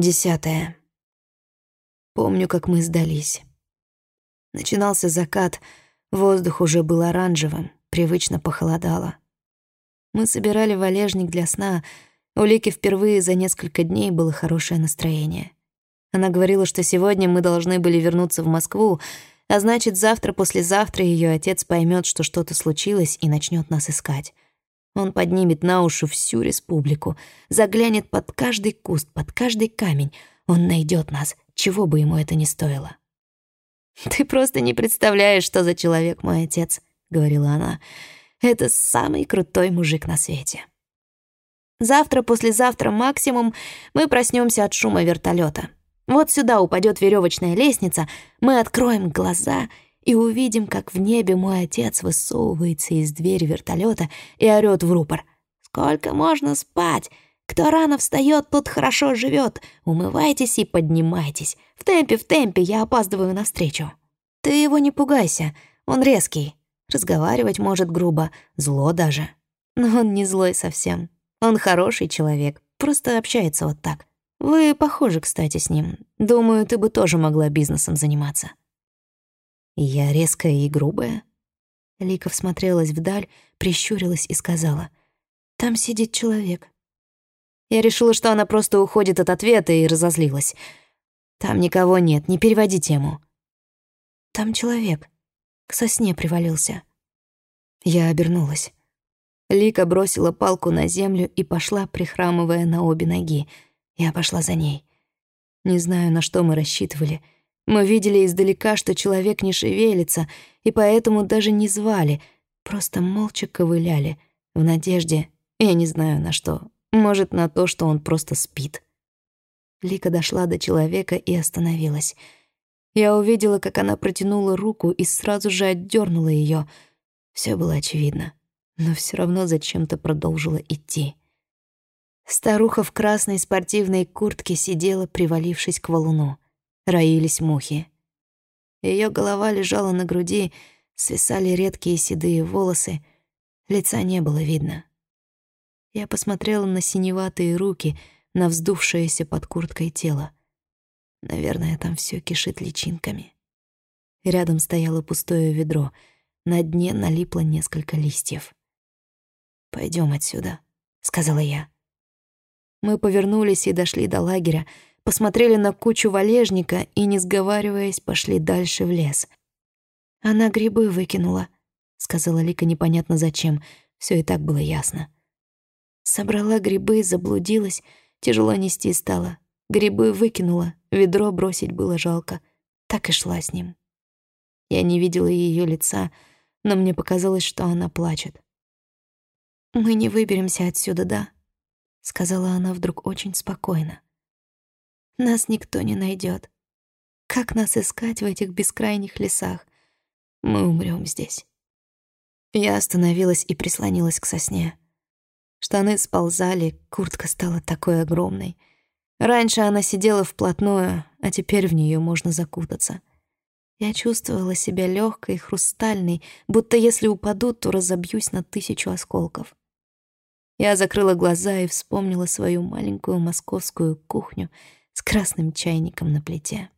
Десятое. Помню, как мы сдались. Начинался закат, воздух уже был оранжевым, привычно похолодало. Мы собирали валежник для сна. У Лики впервые за несколько дней было хорошее настроение. Она говорила, что сегодня мы должны были вернуться в Москву, а значит, завтра-послезавтра ее отец поймет, что что-то случилось и начнет нас искать. Он поднимет на уши всю республику, заглянет под каждый куст, под каждый камень. Он найдет нас, чего бы ему это ни стоило. «Ты просто не представляешь, что за человек мой отец», — говорила она. «Это самый крутой мужик на свете». Завтра, послезавтра максимум мы проснемся от шума вертолета. Вот сюда упадет веревочная лестница, мы откроем глаза и увидим, как в небе мой отец высовывается из двери вертолета и орёт в рупор. «Сколько можно спать? Кто рано встает, тот хорошо живет. Умывайтесь и поднимайтесь. В темпе, в темпе, я опаздываю навстречу». Ты его не пугайся, он резкий. Разговаривать может грубо, зло даже. Но он не злой совсем. Он хороший человек, просто общается вот так. Вы похожи, кстати, с ним. Думаю, ты бы тоже могла бизнесом заниматься. Я резкая и грубая. Лика всмотрелась вдаль, прищурилась и сказала. «Там сидит человек». Я решила, что она просто уходит от ответа и разозлилась. «Там никого нет, не переводи тему». «Там человек. К сосне привалился». Я обернулась. Лика бросила палку на землю и пошла, прихрамывая на обе ноги — я пошла за ней. Не знаю, на что мы рассчитывали. Мы видели издалека, что человек не шевелится, и поэтому даже не звали, просто молча ковыляли, в надежде, я не знаю на что, может, на то, что он просто спит. Лика дошла до человека и остановилась. Я увидела, как она протянула руку и сразу же отдернула ее. Все было очевидно, но все равно зачем-то продолжила идти. Старуха в красной спортивной куртке сидела, привалившись к валуну. Роились мухи. Ее голова лежала на груди, свисали редкие седые волосы, лица не было видно. Я посмотрела на синеватые руки, на вздувшееся под курткой тело. Наверное, там все кишит личинками. Рядом стояло пустое ведро, на дне налипло несколько листьев. Пойдем отсюда», — сказала я. Мы повернулись и дошли до лагеря, посмотрели на кучу валежника и, не сговариваясь, пошли дальше в лес. «Она грибы выкинула», — сказала Лика непонятно зачем, все и так было ясно. Собрала грибы, заблудилась, тяжело нести стало. Грибы выкинула, ведро бросить было жалко. Так и шла с ним. Я не видела ее лица, но мне показалось, что она плачет. «Мы не выберемся отсюда, да?» сказала она вдруг очень спокойно. Нас никто не найдет. Как нас искать в этих бескрайних лесах? Мы умрем здесь. Я остановилась и прислонилась к сосне. Штаны сползали, куртка стала такой огромной. Раньше она сидела вплотную, а теперь в нее можно закутаться. Я чувствовала себя легкой, хрустальной, будто если упаду, то разобьюсь на тысячу осколков. Я закрыла глаза и вспомнила свою маленькую московскую кухню с красным чайником на плите.